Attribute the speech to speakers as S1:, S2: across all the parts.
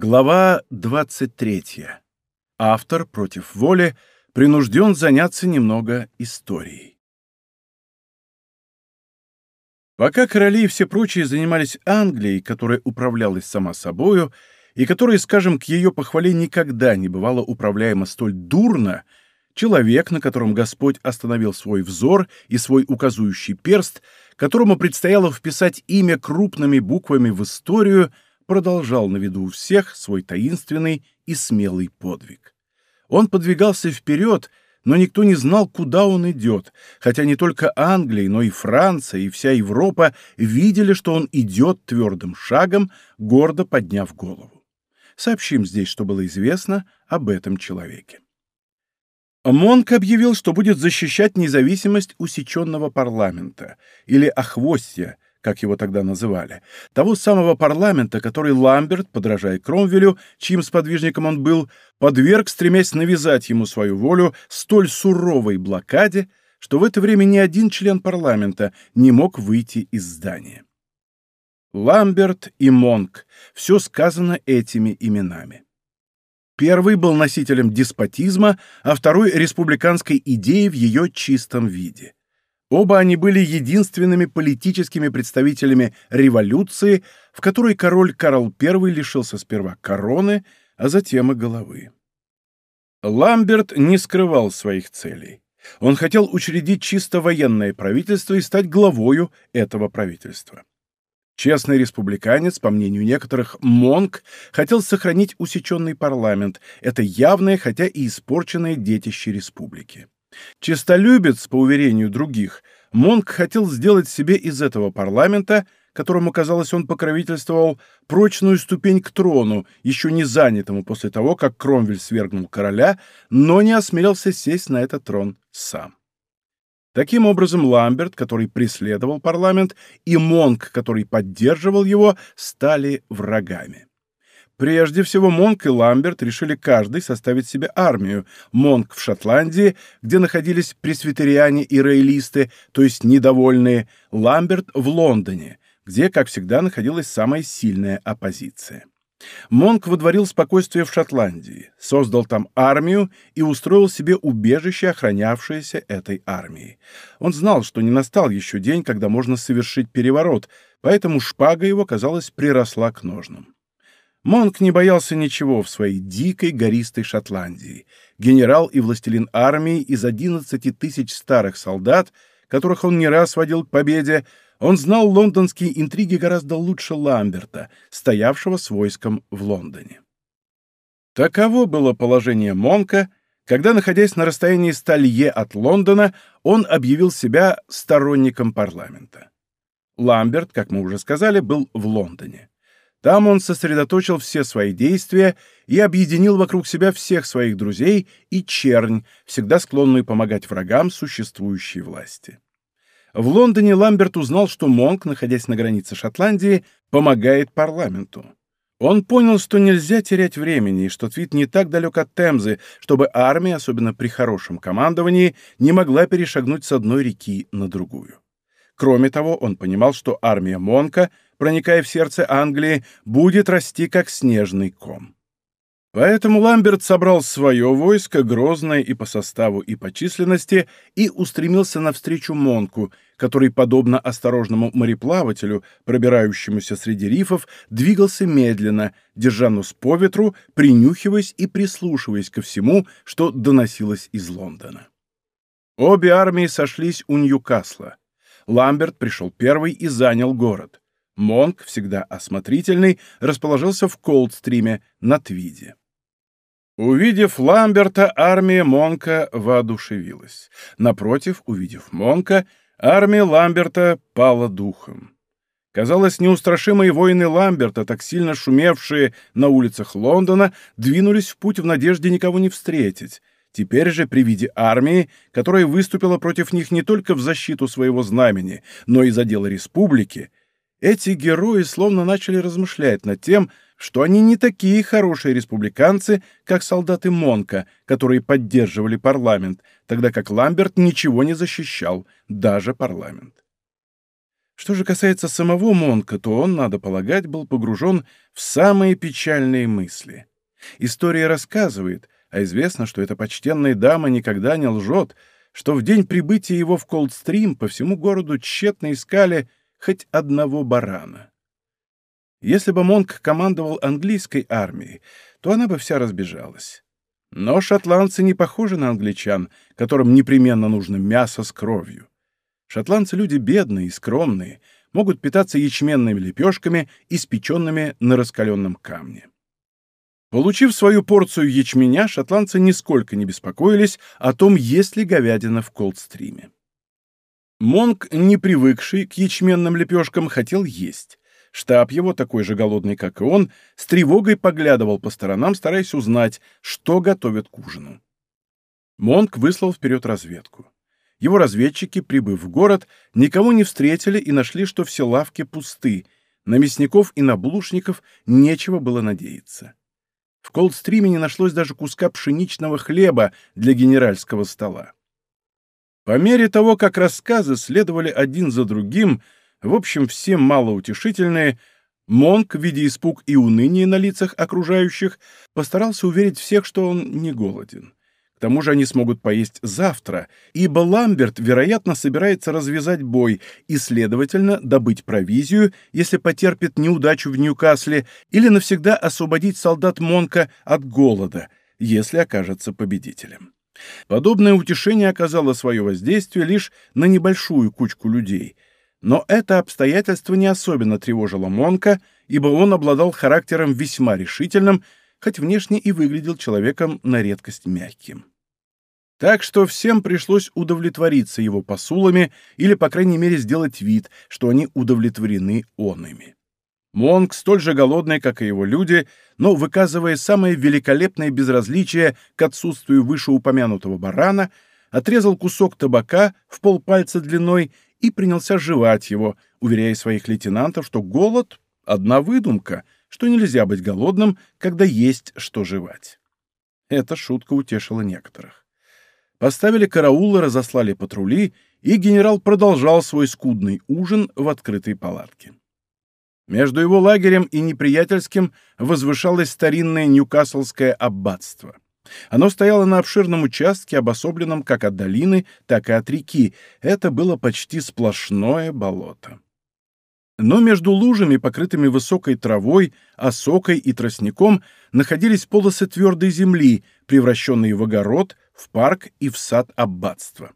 S1: Глава 23. Автор против воли принужден заняться немного историей. Пока короли и все прочие занимались Англией, которая управлялась сама собою, и которая, скажем, к ее похвале никогда не бывала управляема столь дурно, человек, на котором Господь остановил свой взор и свой указующий перст, которому предстояло вписать имя крупными буквами в историю — продолжал на виду у всех свой таинственный и смелый подвиг. Он подвигался вперед, но никто не знал, куда он идет, хотя не только Англия, но и Франция и вся Европа видели, что он идет твердым шагом, гордо подняв голову. Сообщим здесь, что было известно об этом человеке. Монк объявил, что будет защищать независимость усеченного парламента, или охвостья, как его тогда называли, того самого парламента, который Ламберт, подражая Кромвелю, чьим сподвижником он был, подверг, стремясь навязать ему свою волю, столь суровой блокаде, что в это время ни один член парламента не мог выйти из здания. Ламберт и Монк — все сказано этими именами. Первый был носителем деспотизма, а второй — республиканской идеи в ее чистом виде. Оба они были единственными политическими представителями революции, в которой король Карл I лишился сперва короны, а затем и головы. Ламберт не скрывал своих целей. Он хотел учредить чисто военное правительство и стать главою этого правительства. Честный республиканец, по мнению некоторых, Монк, хотел сохранить усеченный парламент, это явное, хотя и испорченное детище республики. Чистолюбец, по уверению других, Монк хотел сделать себе из этого парламента, которому, казалось, он покровительствовал, прочную ступень к трону, еще не занятому после того, как Кромвель свергнул короля, но не осмелился сесть на этот трон сам. Таким образом, Ламберт, который преследовал парламент, и Монк, который поддерживал его, стали врагами. Прежде всего, Монк и Ламберт решили каждый составить себе армию. Монк в Шотландии, где находились пресвитериане и роялисты, то есть недовольные, Ламберт в Лондоне, где, как всегда, находилась самая сильная оппозиция. Монк водворил спокойствие в Шотландии, создал там армию и устроил себе убежище, охранявшееся этой армией. Он знал, что не настал еще день, когда можно совершить переворот, поэтому шпага его, казалось, приросла к ножнам. Монк не боялся ничего в своей дикой гористой Шотландии. Генерал и властелин армии из 11 тысяч старых солдат, которых он не раз водил к победе, он знал лондонские интриги гораздо лучше Ламберта, стоявшего с войском в Лондоне. Таково было положение Монка, когда, находясь на расстоянии сталье от Лондона, он объявил себя сторонником парламента. Ламберт, как мы уже сказали, был в Лондоне. Там он сосредоточил все свои действия и объединил вокруг себя всех своих друзей и чернь, всегда склонную помогать врагам существующей власти. В Лондоне Ламберт узнал, что Монк, находясь на границе Шотландии, помогает парламенту. Он понял, что нельзя терять времени, и что Твит не так далек от Темзы, чтобы армия, особенно при хорошем командовании, не могла перешагнуть с одной реки на другую. Кроме того, он понимал, что армия Монка — проникая в сердце Англии, будет расти как снежный ком. Поэтому Ламберт собрал свое войско, грозное и по составу, и по численности, и устремился навстречу Монку, который, подобно осторожному мореплавателю, пробирающемуся среди рифов, двигался медленно, держа нос по ветру, принюхиваясь и прислушиваясь ко всему, что доносилось из Лондона. Обе армии сошлись у Ньюкасла. Ламберт пришел первый и занял город. Монк, всегда осмотрительный, расположился в Колдстриме на Твиде. Увидев Ламберта, армия Монка воодушевилась. Напротив, увидев Монка, армия Ламберта пала духом. Казалось, неустрашимые воины Ламберта, так сильно шумевшие на улицах Лондона, двинулись в путь в надежде никого не встретить. Теперь же при виде армии, которая выступила против них не только в защиту своего знамени, но и за дело республики, эти герои словно начали размышлять над тем, что они не такие хорошие республиканцы, как солдаты Монка, которые поддерживали парламент, тогда как Ламберт ничего не защищал, даже парламент. Что же касается самого Монка, то он, надо полагать, был погружен в самые печальные мысли. История рассказывает, а известно, что эта почтенная дама никогда не лжет, что в день прибытия его в Колдстрим по всему городу тщетно искали хоть одного барана. Если бы Монк командовал английской армией, то она бы вся разбежалась. Но шотландцы не похожи на англичан, которым непременно нужно мясо с кровью. Шотландцы люди бедные и скромные, могут питаться ячменными лепешками, испеченными на раскаленном камне. Получив свою порцию ячменя, шотландцы нисколько не беспокоились о том, есть ли говядина в Колдстриме. Монк, не привыкший к ячменным лепешкам, хотел есть. Штаб его, такой же голодный, как и он, с тревогой поглядывал по сторонам, стараясь узнать, что готовят к ужину. Монк выслал вперед разведку. Его разведчики, прибыв в город, никого не встретили и нашли, что все лавки пусты. На мясников и на булушников нечего было надеяться. В Колдстриме не нашлось даже куска пшеничного хлеба для генеральского стола. По мере того, как рассказы следовали один за другим, в общем, все малоутешительные, Монк, видя испуг и уныние на лицах окружающих, постарался уверить всех, что он не голоден. К тому же они смогут поесть завтра, ибо Ламберт, вероятно, собирается развязать бой и, следовательно, добыть провизию, если потерпит неудачу в Ньюкасле, или навсегда освободить солдат Монка от голода, если окажется победителем. Подобное утешение оказало свое воздействие лишь на небольшую кучку людей, но это обстоятельство не особенно тревожило Монка, ибо он обладал характером весьма решительным, хоть внешне и выглядел человеком на редкость мягким. Так что всем пришлось удовлетвориться его посулами или, по крайней мере, сделать вид, что они удовлетворены он ими. Монг, столь же голодный, как и его люди, но выказывая самое великолепное безразличие к отсутствию вышеупомянутого барана, отрезал кусок табака в полпальца длиной и принялся жевать его, уверяя своих лейтенантов, что голод — одна выдумка — что нельзя быть голодным, когда есть что жевать. Эта шутка утешила некоторых. Поставили караулы, разослали патрули, и генерал продолжал свой скудный ужин в открытой палатке. Между его лагерем и неприятельским возвышалось старинное Ньюкаслское аббатство. Оно стояло на обширном участке, обособленном как от долины, так и от реки. Это было почти сплошное болото. Но между лужами, покрытыми высокой травой, осокой и тростником, находились полосы твердой земли, превращенные в огород, в парк и в сад аббатства.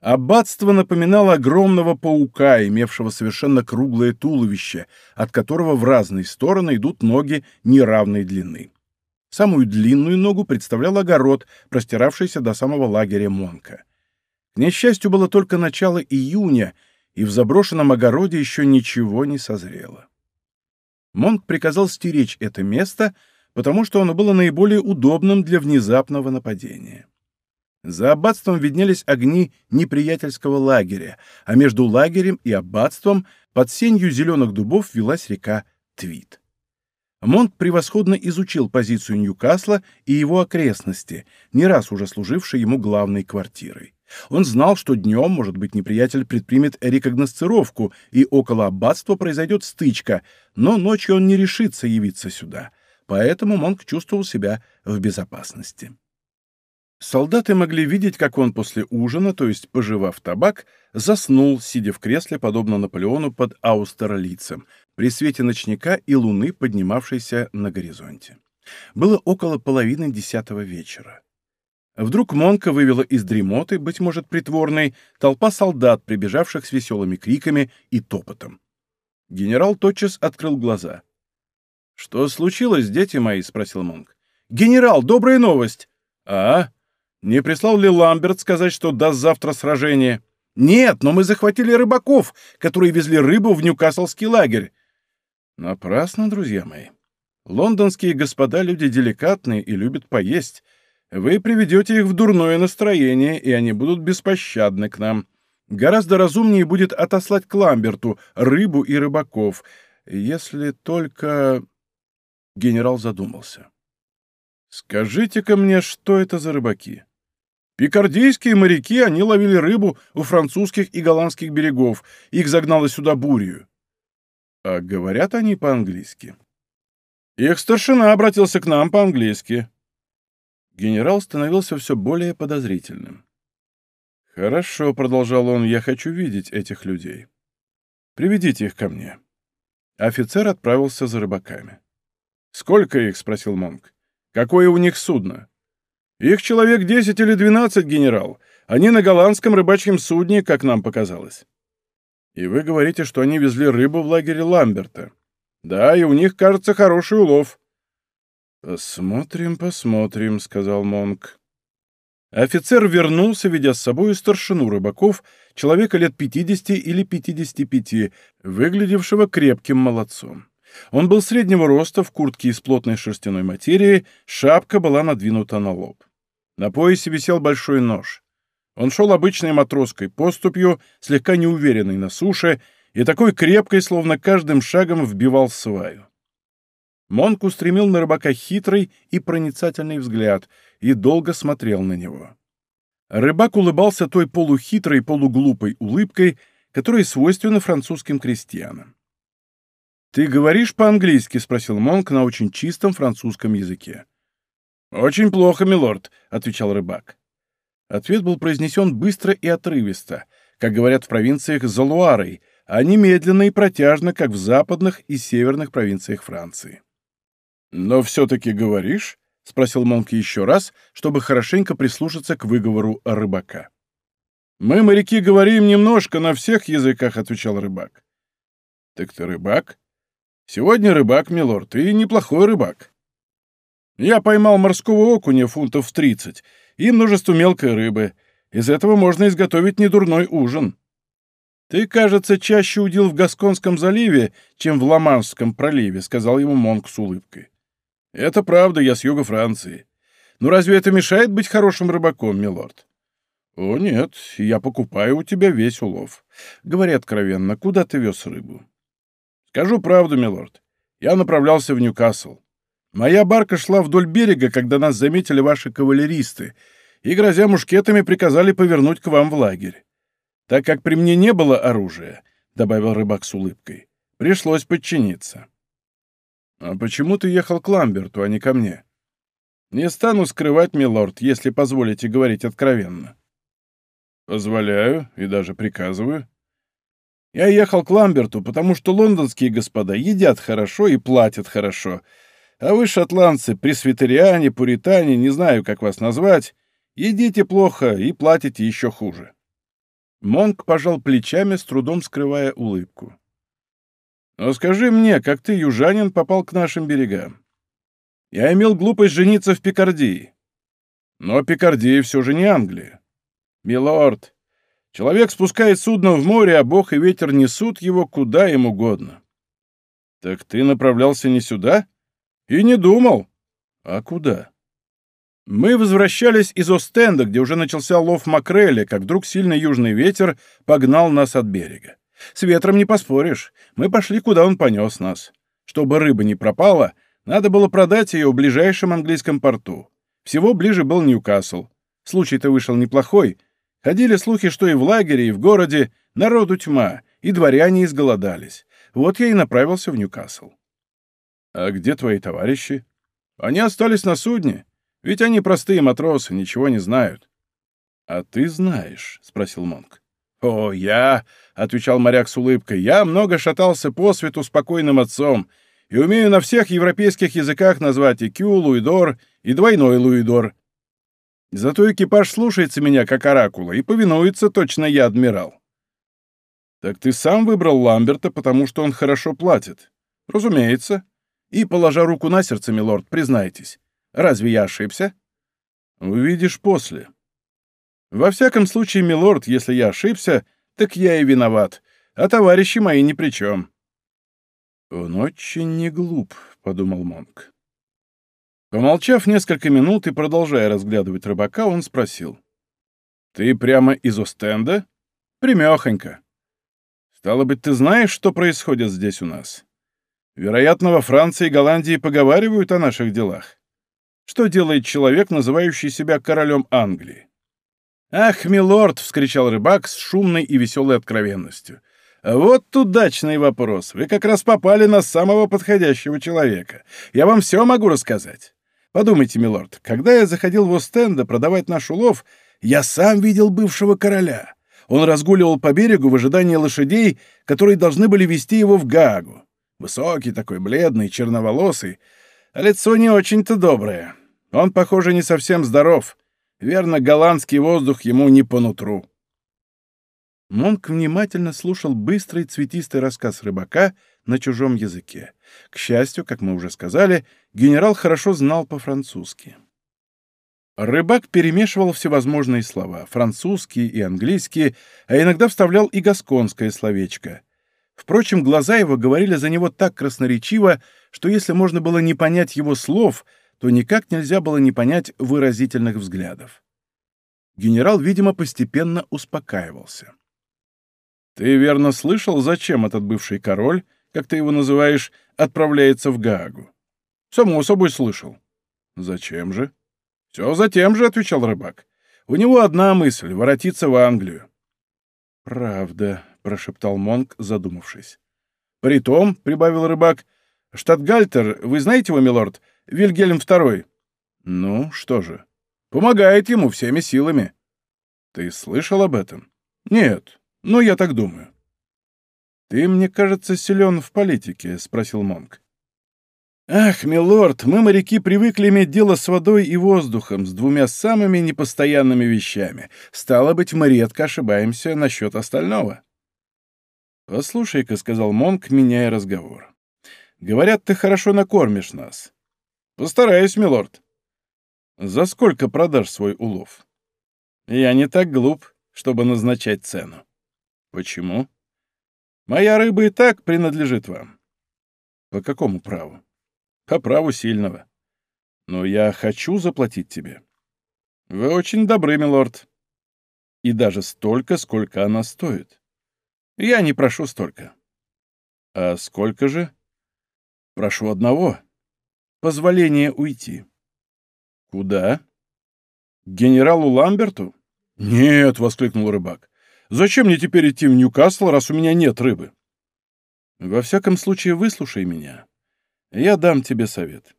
S1: Аббатство напоминало огромного паука, имевшего совершенно круглое туловище, от которого в разные стороны идут ноги неравной длины. Самую длинную ногу представлял огород, простиравшийся до самого лагеря Монка. К несчастью, было только начало июня — и в заброшенном огороде еще ничего не созрело. Монк приказал стеречь это место, потому что оно было наиболее удобным для внезапного нападения. За аббатством виднелись огни неприятельского лагеря, а между лагерем и аббатством под сенью зеленых дубов велась река Твит. Монк превосходно изучил позицию Ньюкасла и его окрестности, не раз уже служившей ему главной квартирой. Он знал, что днем, может быть, неприятель предпримет рекогносцировку, и около аббатства произойдет стычка, но ночью он не решится явиться сюда, поэтому Монк чувствовал себя в безопасности. Солдаты могли видеть, как он после ужина, то есть пожевав табак, заснул, сидя в кресле, подобно Наполеону под аустерлицем, при свете ночника и луны, поднимавшейся на горизонте. Было около половины десятого вечера. Вдруг Монка вывела из дремоты, быть может, притворной, толпа солдат, прибежавших с веселыми криками и топотом. Генерал тотчас открыл глаза. «Что случилось, дети мои?» — спросил Монк. «Генерал, добрая новость!» «А? Не прислал ли Ламберт сказать, что даст завтра сражение?» «Нет, но мы захватили рыбаков, которые везли рыбу в Ньюкаслский лагерь». «Напрасно, друзья мои. Лондонские господа люди деликатные и любят поесть». Вы приведете их в дурное настроение, и они будут беспощадны к нам. Гораздо разумнее будет отослать к Ламберту рыбу и рыбаков, если только...» Генерал задумался. «Скажите-ка мне, что это за рыбаки?» Пикардийские моряки, они ловили рыбу у французских и голландских берегов. Их загнало сюда бурью. А говорят они по-английски. Их старшина обратился к нам по-английски. Генерал становился все более подозрительным. «Хорошо», — продолжал он, — «я хочу видеть этих людей. Приведите их ко мне». Офицер отправился за рыбаками. «Сколько их?» — спросил Монг. «Какое у них судно?» «Их человек десять или двенадцать, генерал. Они на голландском рыбачьем судне, как нам показалось». «И вы говорите, что они везли рыбу в лагере Ламберта?» «Да, и у них, кажется, хороший улов». «Посмотрим, посмотрим», — сказал Монг. Офицер вернулся, ведя с собой старшину рыбаков, человека лет 50 или 55, выглядевшего крепким молодцом. Он был среднего роста, в куртке из плотной шерстяной материи, шапка была надвинута на лоб. На поясе висел большой нож. Он шел обычной матросской поступью, слегка неуверенной на суше, и такой крепкой, словно каждым шагом вбивал сваю. Монк устремил на рыбака хитрый и проницательный взгляд и долго смотрел на него. Рыбак улыбался той полухитрой, полуглупой улыбкой, которая свойственна французским крестьянам. «Ты говоришь по-английски?» — спросил Монк на очень чистом французском языке. «Очень плохо, милорд», — отвечал рыбак. Ответ был произнесен быстро и отрывисто, как говорят в провинциях Залуарой, а не медленно и протяжно, как в западных и северных провинциях Франции. «Но все-таки говоришь?» — спросил Монк еще раз, чтобы хорошенько прислушаться к выговору рыбака. «Мы, моряки, говорим немножко на всех языках», — отвечал рыбак. «Так ты рыбак?» «Сегодня рыбак, милорд, и неплохой рыбак. Я поймал морского окуня фунтов в тридцать и множество мелкой рыбы. Из этого можно изготовить недурной ужин». «Ты, кажется, чаще удил в Гасконском заливе, чем в Ла-Манском проливе», — сказал ему Монк с улыбкой. Это правда, я с юга Франции. Но разве это мешает быть хорошим рыбаком, милорд? О, нет, я покупаю у тебя весь улов. Говори откровенно, куда ты вез рыбу? Скажу правду, милорд. Я направлялся в Ньюкасл. Моя барка шла вдоль берега, когда нас заметили ваши кавалеристы, и, грозя мушкетами, приказали повернуть к вам в лагерь. Так как при мне не было оружия, — добавил рыбак с улыбкой, — пришлось подчиниться. «А почему ты ехал к Ламберту, а не ко мне?» «Не стану скрывать, милорд, если позволите говорить откровенно». «Позволяю и даже приказываю». «Я ехал к Ламберту, потому что лондонские господа едят хорошо и платят хорошо, а вы, шотландцы, пресвитериане, пуритане, не знаю, как вас назвать, едите плохо и платите еще хуже». Монк пожал плечами, с трудом скрывая улыбку. Но скажи мне, как ты, южанин, попал к нашим берегам? Я имел глупость жениться в Пикардии. Но Пикардия все же не Англия. Милорд, человек спускает судно в море, а бог и ветер несут его куда им угодно. Так ты направлялся не сюда? И не думал. А куда? Мы возвращались из Остенда, где уже начался лов макрели, как вдруг сильный южный ветер погнал нас от берега. С ветром не поспоришь. Мы пошли, куда он понес нас. Чтобы рыба не пропала, надо было продать ее в ближайшем английском порту. Всего ближе был Ньюкасл. Случай-то вышел неплохой. Ходили слухи, что и в лагере, и в городе народу тьма, и дворяне изголодались. Вот я и направился в Ньюкасл. «А где твои товарищи?» «Они остались на судне, ведь они простые матросы, ничего не знают». «А ты знаешь?» — спросил Монк. «О, я!» — отвечал моряк с улыбкой. «Я много шатался по свету спокойным отцом и умею на всех европейских языках назвать и кю, луидор, и двойной луидор. Зато экипаж слушается меня, как оракула, и повинуется точно я, адмирал». «Так ты сам выбрал Ламберта, потому что он хорошо платит?» «Разумеется. И, положа руку на сердце, милорд, признайтесь, разве я ошибся?» «Увидишь после», во всяком случае, милорд, если я ошибся, так я и виноват, а товарищи мои ни при чем. Он очень не глуп, — подумал Монк. Помолчав несколько минут и продолжая разглядывать рыбака, он спросил. «Ты прямо из Остенда?» «Примехонько». «Стало быть, ты знаешь, что происходит здесь у нас? Вероятно, во Франции и Голландии поговаривают о наших делах. Что делает человек, называющий себя королем Англии? «Ах, милорд!» — вскричал рыбак с шумной и веселой откровенностью. «Вот удачный вопрос. Вы как раз попали на самого подходящего человека. Я вам все могу рассказать. Подумайте, милорд, когда я заходил в Остенда продавать наш улов, я сам видел бывшего короля. Он разгуливал по берегу в ожидании лошадей, которые должны были вести его в Гаагу. Высокий такой, бледный, черноволосый, а лицо не очень-то доброе. Он, похоже, не совсем здоров. Верно, голландский воздух ему не по нутру. Монк внимательно слушал быстрый цветистый рассказ рыбака на чужом языке. К счастью, как мы уже сказали, генерал хорошо знал по-французски. Рыбак перемешивал всевозможные слова, французские и английские, а иногда вставлял и гасконское словечко. Впрочем, глаза его говорили за него так красноречиво, что если можно было не понять его слов, то никак нельзя было не понять выразительных взглядов. Генерал, видимо, постепенно успокаивался. «Ты верно слышал, зачем этот бывший король, как ты его называешь, отправляется в Гаагу?» «Само собой слышал». «Зачем же?» «Все за тем же», — отвечал рыбак. «У него одна мысль — воротиться в Англию». «Правда», — прошептал Монк, задумавшись. «Притом», — прибавил рыбак, — «штатгальтер, вы знаете его, милорд, Вильгельм II?» «Ну, что же, помогает ему всеми силами». «Ты слышал об этом?» «Нет, но я так думаю». «Ты, мне кажется, силен в политике», — спросил Монк. «Ах, милорд, мы, моряки, привыкли иметь дело с водой и воздухом, с двумя самыми непостоянными вещами. Стало быть, мы редко ошибаемся насчет остального». «Послушай-ка», — сказал Монк, меняя разговор. «Говорят, ты хорошо накормишь нас». «Постараюсь, милорд». «За сколько продашь свой улов?» «Я не так глуп, чтобы назначать цену». «Почему?» «Моя рыба и так принадлежит вам». «По какому праву?» По праву сильного. Но я хочу заплатить тебе. Вы очень добры, милорд. И даже столько, сколько она стоит. Я не прошу столько. А сколько же? Прошу одного. Позволение уйти. Куда? Генералу Ламберту? Нет, — воскликнул рыбак. Зачем мне теперь идти в Ньюкасл, раз у меня нет рыбы? Во всяком случае, выслушай меня. Я дам тебе совет».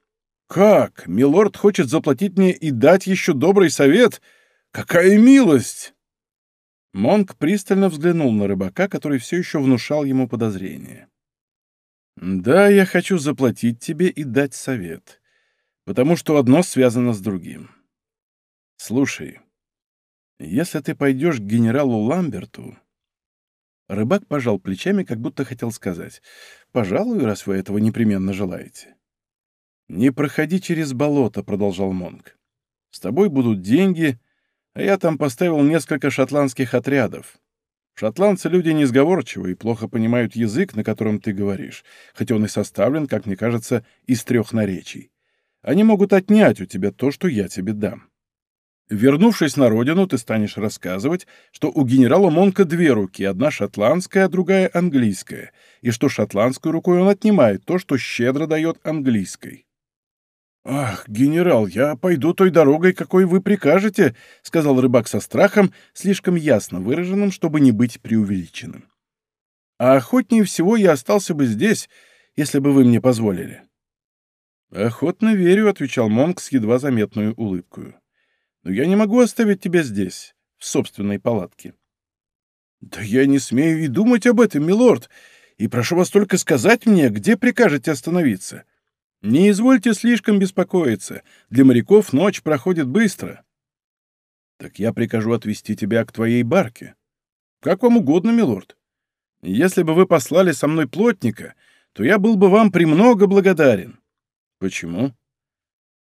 S1: «Как? Милорд хочет заплатить мне и дать еще добрый совет? Какая милость!» Монк пристально взглянул на рыбака, который все еще внушал ему подозрение. «Да, я хочу заплатить тебе и дать совет, потому что одно связано с другим. Слушай, если ты пойдешь к генералу Ламберту, Рыбак пожал плечами, как будто хотел сказать. «Пожалуй, раз вы этого непременно желаете». «Не проходи через болото», — продолжал Монг. «С тобой будут деньги, а я там поставил несколько шотландских отрядов. Шотландцы — люди несговорчивые и плохо понимают язык, на котором ты говоришь, хотя он и составлен, как мне кажется, из трех наречий. Они могут отнять у тебя то, что я тебе дам. Вернувшись на родину, ты станешь рассказывать, что у генерала Монка две руки, одна шотландская, а другая английская, и что шотландской рукой он отнимает то, что щедро дает английской. «Ах, генерал, я пойду той дорогой, какой вы прикажете», — сказал рыбак со страхом, слишком ясно выраженным, чтобы не быть преувеличенным. «А охотнее всего я остался бы здесь, если бы вы мне позволили». «Охотно верю», — отвечал Монк с едва заметной улыбкой но я не могу оставить тебя здесь, в собственной палатке». «Да я не смею и думать об этом, милорд, и прошу вас только сказать мне, где прикажете остановиться. Не извольте слишком беспокоиться, для моряков ночь проходит быстро». «Так я прикажу отвезти тебя к твоей барке. Как вам угодно, милорд. Если бы вы послали со мной плотника, то я был бы вам премного благодарен». «Почему?»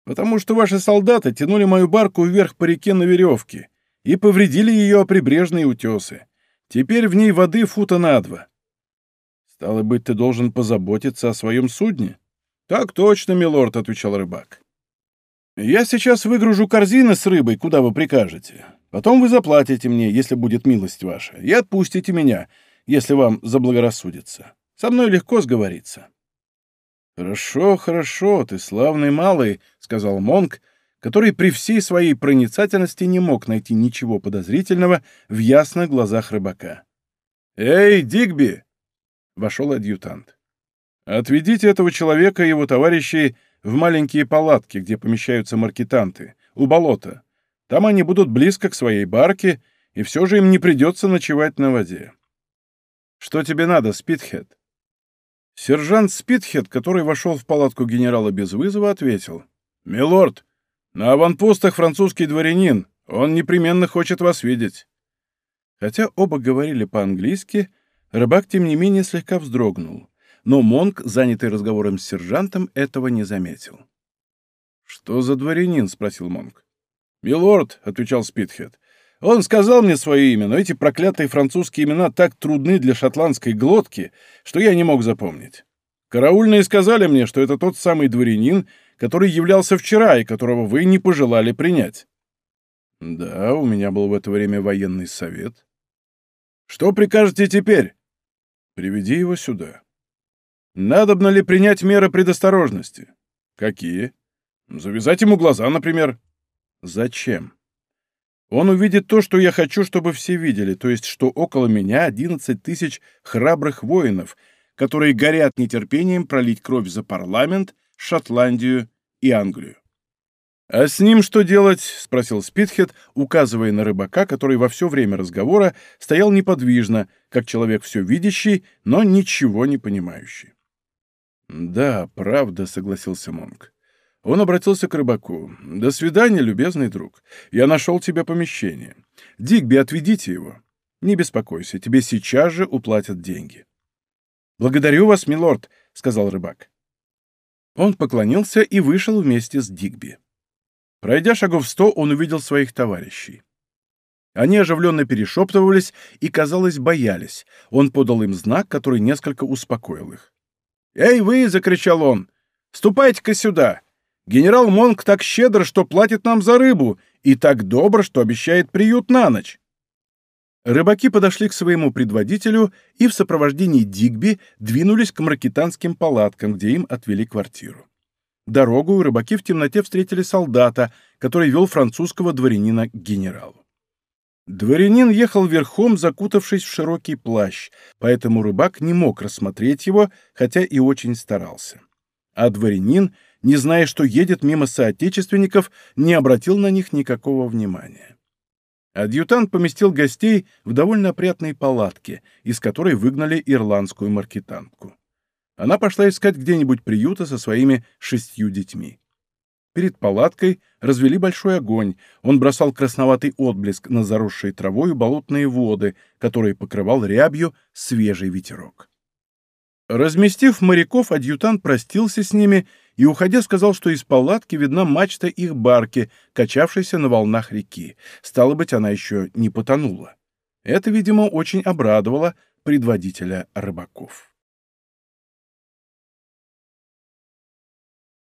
S1: потому что ваши солдаты тянули мою барку вверх по реке на веревке и повредили ее о прибрежные утесы. Теперь в ней воды фута на два. Стало быть, ты должен позаботиться о своем судне? Так точно, милорд, — отвечал рыбак. Я сейчас выгружу корзины с рыбой, куда вы прикажете. Потом вы заплатите мне, если будет милость ваша, и отпустите меня, если вам заблагорассудится. Со мной легко сговориться. «Хорошо, хорошо, ты славный малый», — сказал Монк, который при всей своей проницательности не мог найти ничего подозрительного в ясных глазах рыбака. «Эй, Дигби!» — вошел адъютант. «Отведите этого человека и его товарищей в маленькие палатки, где помещаются маркетанты, у болота. Там они будут близко к своей барке, и все же им не придется ночевать на воде. Что тебе надо, Спитхед?» Сержант Спитхед, который вошел в палатку генерала без вызова, ответил. «Милорд, на аванпостах французский дворянин. Он непременно хочет вас видеть». Хотя оба говорили по-английски, рыбак, тем не менее, слегка вздрогнул. Но Монк, занятый разговором с сержантом, этого не заметил. «Что за дворянин?» — спросил Монк. «Милорд», — отвечал Спитхед, — «он сказал мне свое имя, но эти проклятые французские имена так трудны для шотландской глотки, что я не мог запомнить. Караульные сказали мне, что это тот самый дворянин, который являлся вчера и которого вы не пожелали принять». «Да, у меня был в это время военный совет». «Что прикажете теперь?» «Приведи его сюда». «Надобно ли принять меры предосторожности?» «Какие?» «Завязать ему глаза, например». Зачем? Он увидит то, что я хочу, чтобы все видели, то есть, что около меня 11 тысяч храбрых воинов, которые горят нетерпением пролить кровь за парламент, Шотландию и Англию. «А с ним что делать?» — спросил Спитхед, указывая на рыбака, который во все время разговора стоял неподвижно, как человек все видящий, но ничего не понимающий. «Да, правда», — согласился Монг. Он обратился к рыбаку. «До свидания, любезный друг. Я нашел тебе помещение. Дигби, отведите его. Не беспокойся, тебе сейчас же уплатят деньги». «Благодарю вас, милорд», — сказал рыбак. Он поклонился и вышел вместе с Дигби. Пройдя шагов сто, он увидел своих товарищей. Они оживленно перешептывались и, казалось, боялись. Он подал им знак, который несколько успокоил их. «Эй, вы!» — закричал он. «Ступайте-ка сюда! Генерал Монг так щедр, что платит нам за рыбу, и так добр, что обещает приют на ночь. Рыбаки подошли к своему предводителю и в сопровождении Дигби двинулись к маркетанским палаткам, где им отвели квартиру. Дорогу рыбаки в темноте встретили солдата, который вел французского дворянина к генералу. Дворянин ехал верхом, закутавшись в широкий плащ, поэтому рыбак не мог рассмотреть его, хотя и очень старался. А дворянин не зная, что едет мимо соотечественников, не обратил на них никакого внимания. Адъютант поместил гостей в довольно опрятной палатке, из которой выгнали ирландскую маркетантку. Она пошла искать где-нибудь приюта со своими шестью детьми. Перед палаткой развели большой огонь, он бросал красноватый отблеск на заросшие травою болотные воды, которые покрывал рябью свежий ветерок. Разместив моряков, адъютант простился с ними и, уходя, сказал, что из палатки видна мачта их барки, качавшейся на волнах реки. Стало быть, она еще не потонула. Это, видимо, очень обрадовало предводителя рыбаков.